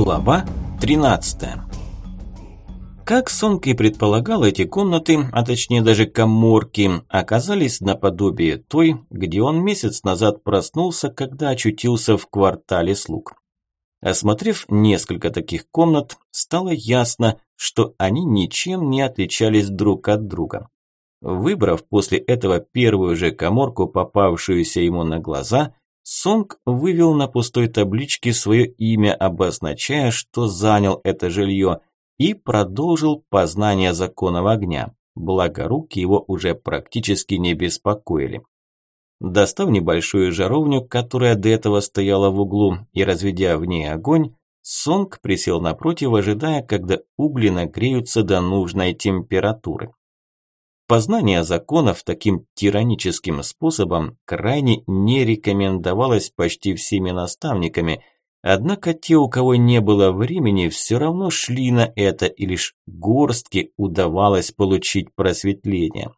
Глава 13 Как Сонг и предполагал, эти комнаты, а точнее даже коморки, оказались наподобие той, где он месяц назад проснулся, когда очутился в квартале слуг. Осмотрев несколько таких комнат, стало ясно, что они ничем не отличались друг от друга. Выбрав после этого первую же коморку, попавшуюся ему на глаза, Сонг вывел на пустой табличке свое имя, обозначая, что занял это жилье, и продолжил познание законов огня. Благо руки его уже практически не беспокоили. Достав небольшую жаровню, которая до этого стояла в углу, и разведя в ней огонь, Сонг присел напротив, ожидая, когда угли нагреются до нужной температуры. Познание законов таким тираническим способом крайне не рекомендовалось почти всеми наставниками, однако те, у кого не было времени, все равно шли на это, и лишь горстке удавалось получить просветление.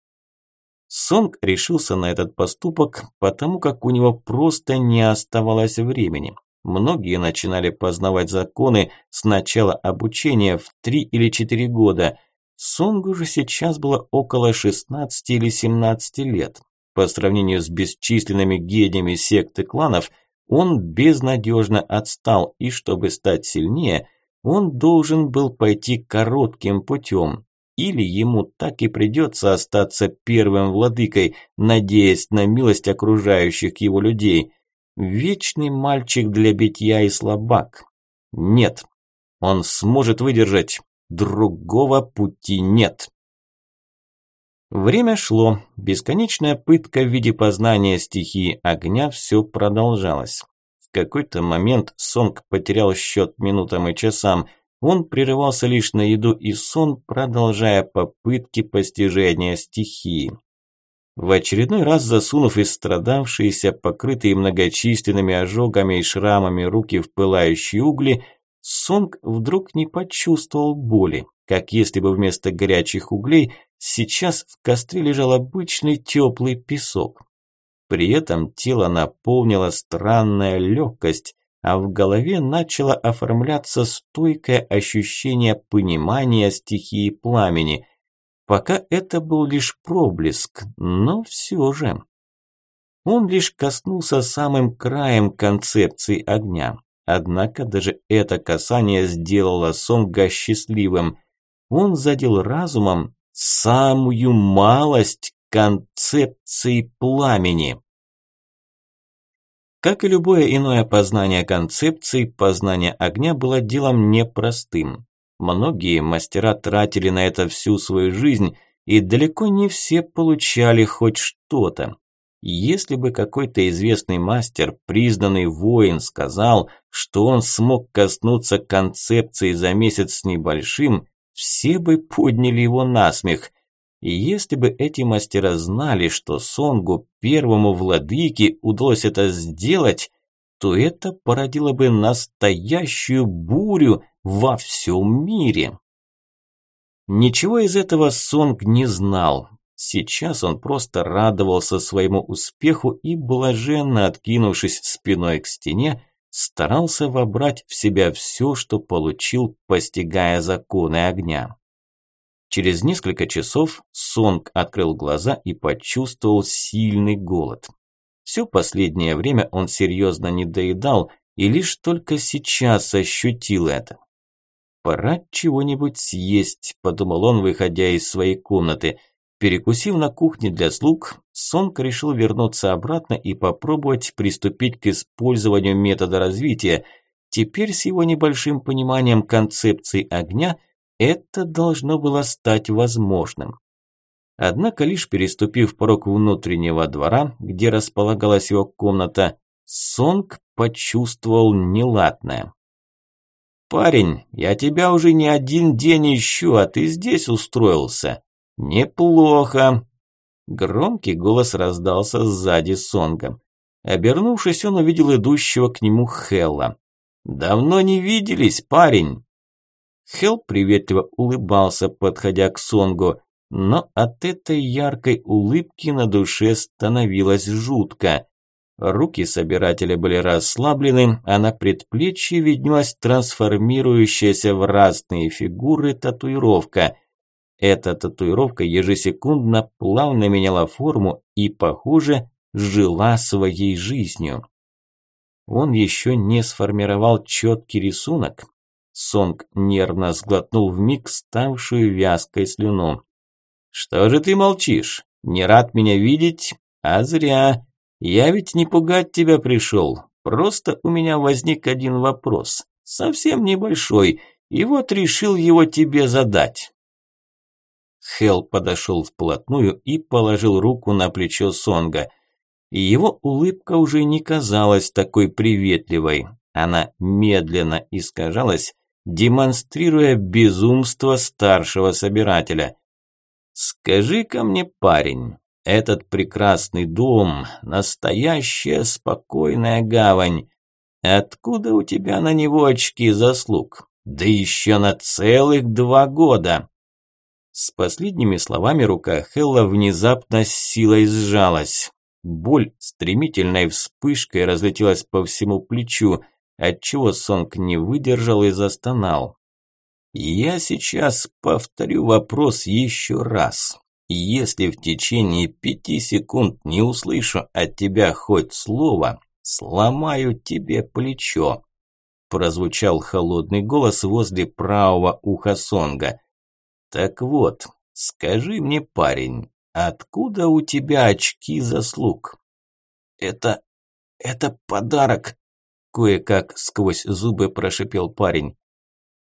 Сонг решился на этот поступок, потому как у него просто не оставалось времени. Многие начинали познавать законы с начала обучения в 3 или 4 года – Сонгу же сейчас было около 16 или 17 лет. По сравнению с бесчисленными гениями секты кланов, он безнадежно отстал, и чтобы стать сильнее, он должен был пойти коротким путем. Или ему так и придется остаться первым владыкой, надеясь на милость окружающих его людей. Вечный мальчик для битья и слабак. Нет, он сможет выдержать, Другого пути нет. Время шло. Бесконечная пытка в виде познания стихии огня все продолжалась. В какой-то момент Сонг потерял счет минутам и часам. Он прерывался лишь на еду и сон, продолжая попытки постижения стихии. В очередной раз засунув истрадавшиеся, покрытые многочисленными ожогами и шрамами руки в пылающие угли, Сонг вдруг не почувствовал боли, как если бы вместо горячих углей сейчас в костре лежал обычный теплый песок. При этом тело наполнило странная легкость, а в голове начало оформляться стойкое ощущение понимания стихии пламени. Пока это был лишь проблеск, но все же. Он лишь коснулся самым краем концепции огня. Однако даже это касание сделало Сонга счастливым. Он задел разумом самую малость концепции пламени. Как и любое иное познание концепции, познание огня было делом непростым. Многие мастера тратили на это всю свою жизнь, и далеко не все получали хоть что-то. Если бы какой-то известный мастер, признанный воин, сказал, что он смог коснуться концепции за месяц с небольшим, все бы подняли его на смех. И если бы эти мастера знали, что Сонгу, первому владыке, удалось это сделать, то это породило бы настоящую бурю во всем мире. Ничего из этого Сонг не знал, Сейчас он просто радовался своему успеху и, блаженно откинувшись спиной к стене, старался вобрать в себя все, что получил, постигая законы огня. Через несколько часов Сонг открыл глаза и почувствовал сильный голод. Все последнее время он серьезно не доедал и лишь только сейчас ощутил это. «Пора чего-нибудь съесть», – подумал он, выходя из своей комнаты – Перекусив на кухне для слуг, Сонг решил вернуться обратно и попробовать приступить к использованию метода развития. Теперь с его небольшим пониманием концепции огня это должно было стать возможным. Однако лишь переступив порог внутреннего двора, где располагалась его комната, Сонг почувствовал неладное. «Парень, я тебя уже не один день ищу, а ты здесь устроился», «Неплохо!» Громкий голос раздался сзади Сонга. Обернувшись, он увидел идущего к нему Хелла. «Давно не виделись, парень!» Хелл приветливо улыбался, подходя к Сонгу, но от этой яркой улыбки на душе становилось жутко. Руки собирателя были расслаблены, а на предплечье виднелась трансформирующаяся в разные фигуры татуировка. Эта татуировка ежесекундно плавно меняла форму и, похоже, жила своей жизнью. Он еще не сформировал четкий рисунок. Сонг нервно сглотнул вмиг ставшую вязкой слюну. «Что же ты молчишь? Не рад меня видеть? А зря. Я ведь не пугать тебя пришел. Просто у меня возник один вопрос. Совсем небольшой. И вот решил его тебе задать. Хел подошел вплотную и положил руку на плечо Сонга. Его улыбка уже не казалась такой приветливой. Она медленно искажалась, демонстрируя безумство старшего собирателя. «Скажи-ка мне, парень, этот прекрасный дом – настоящая спокойная гавань. Откуда у тебя на него очки заслуг? Да еще на целых два года!» С последними словами рука Хелла внезапно с силой сжалась. Боль стремительной вспышкой разлетелась по всему плечу, отчего Сонг не выдержал и застонал. «Я сейчас повторю вопрос еще раз. Если в течение пяти секунд не услышу от тебя хоть слово, сломаю тебе плечо. Прозвучал холодный голос возле правого уха Сонга. Так вот, скажи мне, парень, откуда у тебя очки заслуг? Это... это подарок, кое-как сквозь зубы прошипел парень.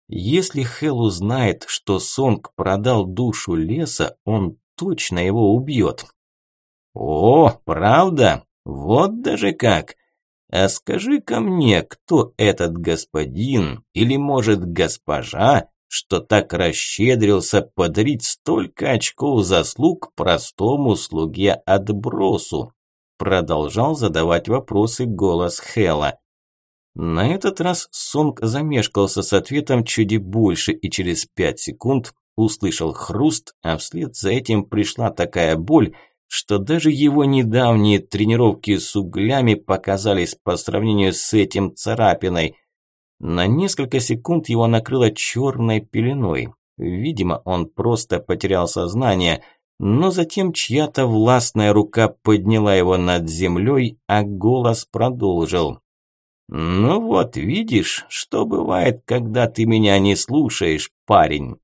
Если Хел узнает, что Сонг продал душу леса, он точно его убьет. О, правда? Вот даже как. А скажи-ка мне, кто этот господин или, может, госпожа, что так расщедрился подарить столько очков заслуг простому слуге отбросу? Продолжал задавать вопросы голос Хела. На этот раз Сонг замешкался с ответом чуть больше и через пять секунд услышал хруст, а вслед за этим пришла такая боль, что даже его недавние тренировки с углями показались по сравнению с этим царапиной. На несколько секунд его накрыло черной пеленой. Видимо, он просто потерял сознание, но затем чья-то властная рука подняла его над землей, а голос продолжил. «Ну вот, видишь, что бывает, когда ты меня не слушаешь, парень?»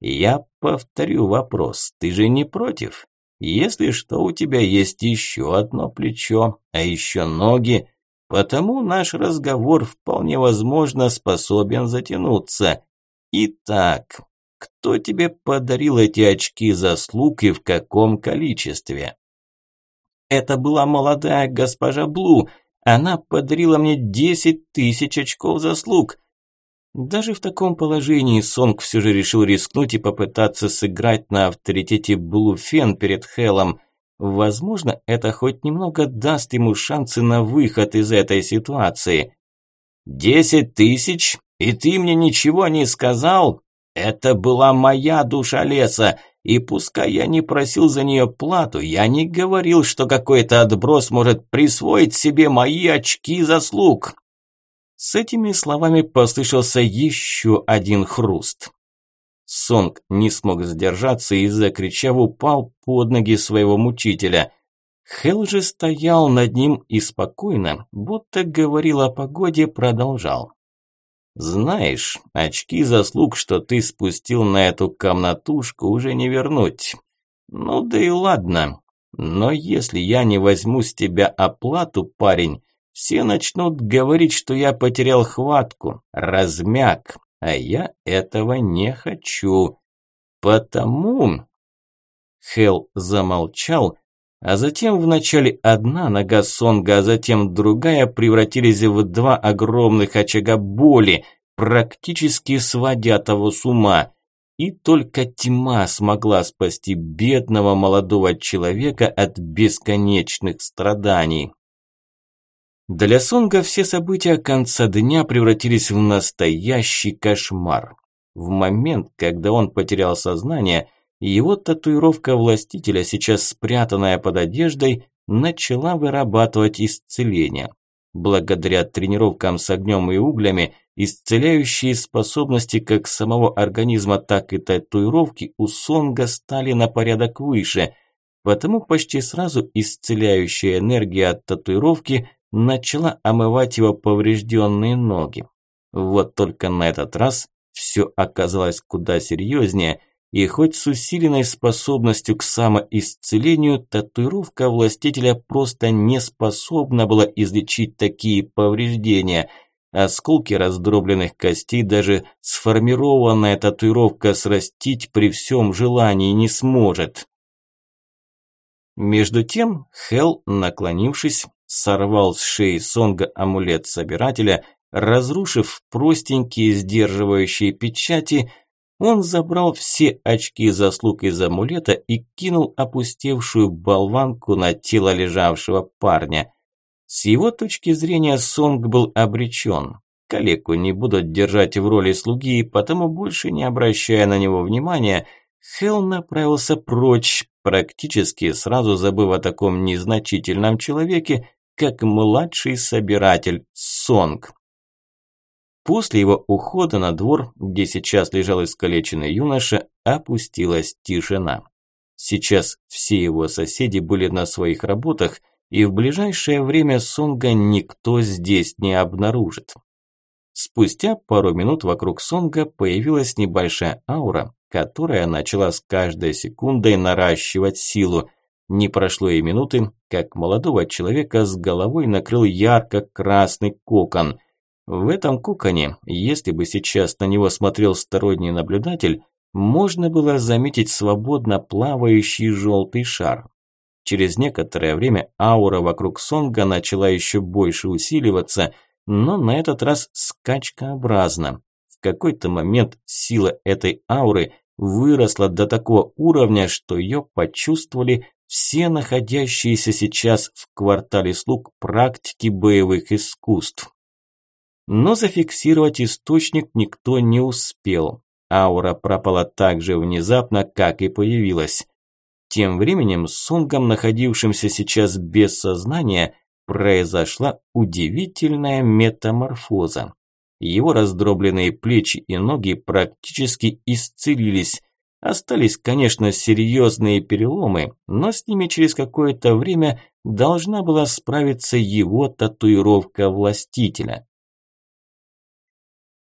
Я повторю вопрос, ты же не против? Если что, у тебя есть еще одно плечо, а еще ноги, потому наш разговор вполне возможно способен затянуться. Итак, кто тебе подарил эти очки заслуг и в каком количестве? Это была молодая госпожа Блу. Она подарила мне десять тысяч очков заслуг. Даже в таком положении Сонг все же решил рискнуть и попытаться сыграть на авторитете Блуфен перед Хелом. Возможно, это хоть немного даст ему шансы на выход из этой ситуации. «Десять тысяч? И ты мне ничего не сказал? Это была моя душа леса, и пускай я не просил за нее плату, я не говорил, что какой-то отброс может присвоить себе мои очки заслуг». С этими словами послышался еще один хруст. Сонг не смог сдержаться и, закричав, упал под ноги своего мучителя. Хел же стоял над ним и спокойно, будто говорил о погоде, продолжал. «Знаешь, очки заслуг, что ты спустил на эту комнатушку, уже не вернуть. Ну да и ладно. Но если я не возьму с тебя оплату, парень, все начнут говорить, что я потерял хватку, размяк, а я этого не хочу. Потому... Хел замолчал, а затем вначале одна нога Сонга, а затем другая превратились в два огромных очага боли, практически сводя того с ума. И только тьма смогла спасти бедного молодого человека от бесконечных страданий. Для Сонга все события конца дня превратились в настоящий кошмар. В момент, когда он потерял сознание, его татуировка властителя, сейчас спрятанная под одеждой, начала вырабатывать исцеление. Благодаря тренировкам с огнем и углями, исцеляющие способности как самого организма, так и татуировки у Сонга стали на порядок выше, потому почти сразу исцеляющая энергия от татуировки начала омывать его поврежденные ноги. Вот только на этот раз все оказалось куда серьезнее, и хоть с усиленной способностью к самоисцелению, татуировка властителя просто не способна была излечить такие повреждения. Осколки раздробленных костей даже сформированная татуировка срастить при всем желании не сможет. Между тем, Хел, наклонившись, сорвал с шеи Сонга амулет собирателя Разрушив простенькие сдерживающие печати, он забрал все очки заслуг из амулета и кинул опустевшую болванку на тело лежавшего парня. С его точки зрения Сонг был обречен. Калеку не будут держать в роли слуги, потому больше не обращая на него внимания, Хелл направился прочь, практически сразу забыв о таком незначительном человеке, как младший собиратель Сонг. После его ухода на двор, где сейчас лежал искалеченный юноша, опустилась тишина. Сейчас все его соседи были на своих работах, и в ближайшее время Сонга никто здесь не обнаружит. Спустя пару минут вокруг Сонга появилась небольшая аура, которая начала с каждой секундой наращивать силу. Не прошло и минуты, как молодого человека с головой накрыл ярко-красный кокон. В этом куконе, если бы сейчас на него смотрел сторонний наблюдатель, можно было заметить свободно плавающий желтый шар. Через некоторое время аура вокруг Сонга начала еще больше усиливаться, но на этот раз скачкообразно. В какой-то момент сила этой ауры выросла до такого уровня, что ее почувствовали все находящиеся сейчас в квартале слуг практики боевых искусств. Но зафиксировать источник никто не успел. Аура пропала так же внезапно, как и появилась. Тем временем с Сонгом, находившимся сейчас без сознания, произошла удивительная метаморфоза. Его раздробленные плечи и ноги практически исцелились. Остались, конечно, серьезные переломы, но с ними через какое-то время должна была справиться его татуировка властителя.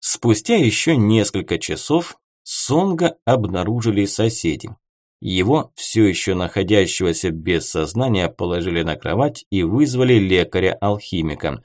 Спустя еще несколько часов Сонга обнаружили соседи. Его, все еще находящегося без сознания, положили на кровать и вызвали лекаря-алхимика.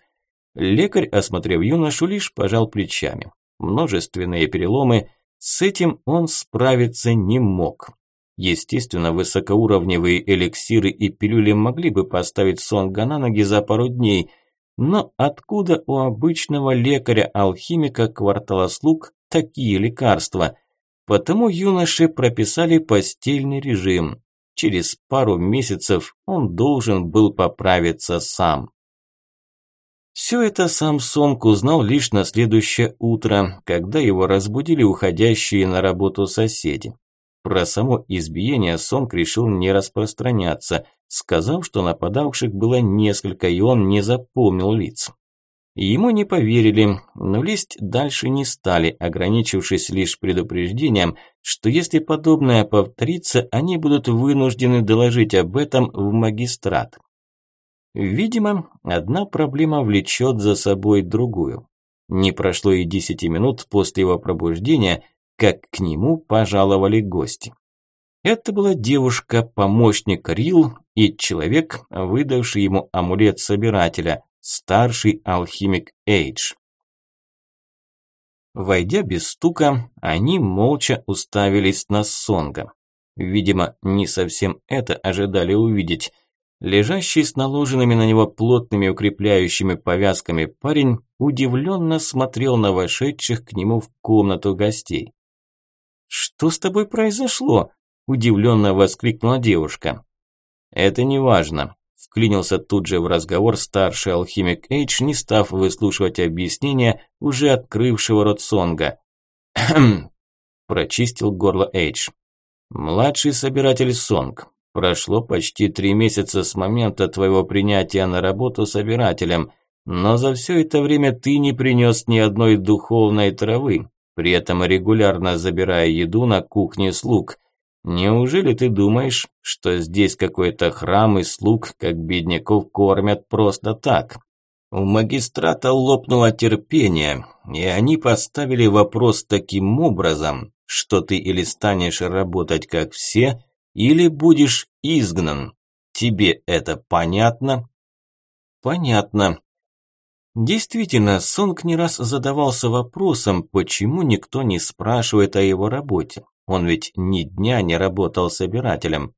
Лекарь, осмотрев юношу, лишь пожал плечами. Множественные переломы, с этим он справиться не мог. Естественно, высокоуровневые эликсиры и пилюли могли бы поставить Сонга на ноги за пару дней – но откуда у обычного лекаря-алхимика квартала слуг такие лекарства? Потому юноше прописали постельный режим. Через пару месяцев он должен был поправиться сам. Все это сам Сонг узнал лишь на следующее утро, когда его разбудили уходящие на работу соседи. Про само избиение Сонг решил не распространяться, сказав, что нападавших было несколько, и он не запомнил лиц. Ему не поверили, но лезть дальше не стали, ограничившись лишь предупреждением, что если подобное повторится, они будут вынуждены доложить об этом в магистрат. Видимо, одна проблема влечет за собой другую. Не прошло и десяти минут после его пробуждения, как к нему пожаловали гости. Это была девушка, помощник Рил и человек, выдавший ему амулет собирателя, старший алхимик Эйдж. Войдя без стука, они молча уставились на Сонга. Видимо, не совсем это ожидали увидеть. Лежащий с наложенными на него плотными укрепляющими повязками парень удивленно смотрел на вошедших к нему в комнату гостей. «Что с тобой произошло?» – удивленно воскликнула девушка. «Это не важно», – вклинился тут же в разговор старший алхимик Эйдж, не став выслушивать объяснения уже открывшего рот Сонга. Прочистил горло Эйдж. «Младший собиратель Сонг, Прошло почти три месяца с момента твоего принятия на работу собирателем, но за все это время ты не принес ни одной духовной травы, при этом регулярно забирая еду на кухне слуг. Неужели ты думаешь, что здесь какой-то храм и слуг, как бедняков, кормят просто так? У магистрата лопнуло терпение, и они поставили вопрос таким образом, что ты или станешь работать как все, или будешь изгнан. Тебе это понятно? Понятно. Действительно, Сонг не раз задавался вопросом, почему никто не спрашивает о его работе. Он ведь ни дня не работал собирателем.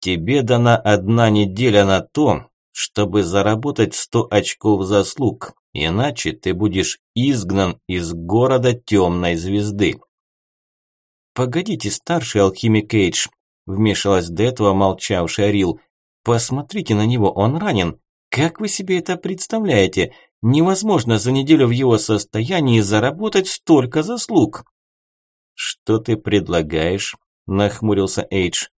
Тебе дана одна неделя на то, чтобы заработать 100 очков заслуг, иначе ты будешь изгнан из города темной звезды. Погодите, старший алхимик Эйдж, Вмешалась до этого молчавшая Рил. «Посмотрите на него, он ранен. Как вы себе это представляете? Невозможно за неделю в его состоянии заработать столько заслуг». «Что ты предлагаешь?» – нахмурился Эйдж.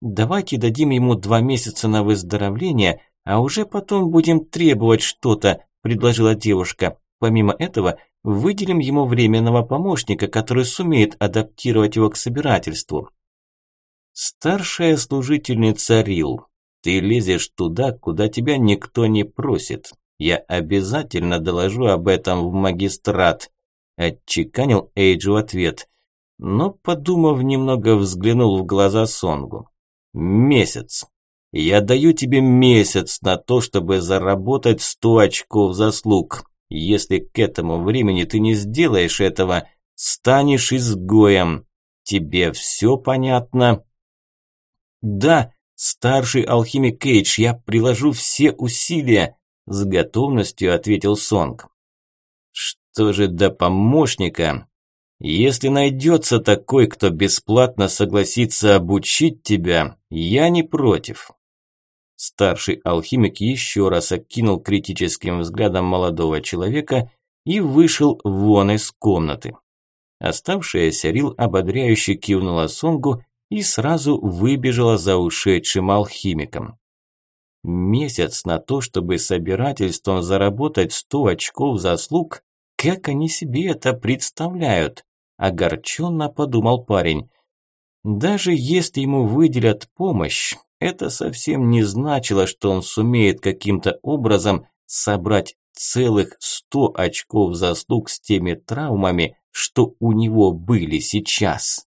«Давайте дадим ему два месяца на выздоровление, а уже потом будем требовать что-то», – предложила девушка. «Помимо этого, выделим ему временного помощника, который сумеет адаптировать его к собирательству». Старшая служительница Рил, ты лезешь туда, куда тебя никто не просит. Я обязательно доложу об этом в магистрат. Отчеканил Эйджу в ответ. Но, подумав немного, взглянул в глаза Сонгу. Месяц. Я даю тебе месяц на то, чтобы заработать сто очков заслуг. Если к этому времени ты не сделаешь этого, станешь изгоем. Тебе все понятно? «Да, старший алхимик Кейдж, я приложу все усилия», – с готовностью ответил Сонг. «Что же до помощника? Если найдется такой, кто бесплатно согласится обучить тебя, я не против». Старший алхимик еще раз окинул критическим взглядом молодого человека и вышел вон из комнаты. Оставшаяся Рил ободряюще кивнула Сонгу и сразу выбежала за ушедшим алхимиком. Месяц на то, чтобы собирательством заработать 100 очков заслуг? Как они себе это представляют? Огорченно подумал парень. Даже если ему выделят помощь, это совсем не значило, что он сумеет каким-то образом собрать целых 100 очков заслуг с теми травмами, что у него были сейчас.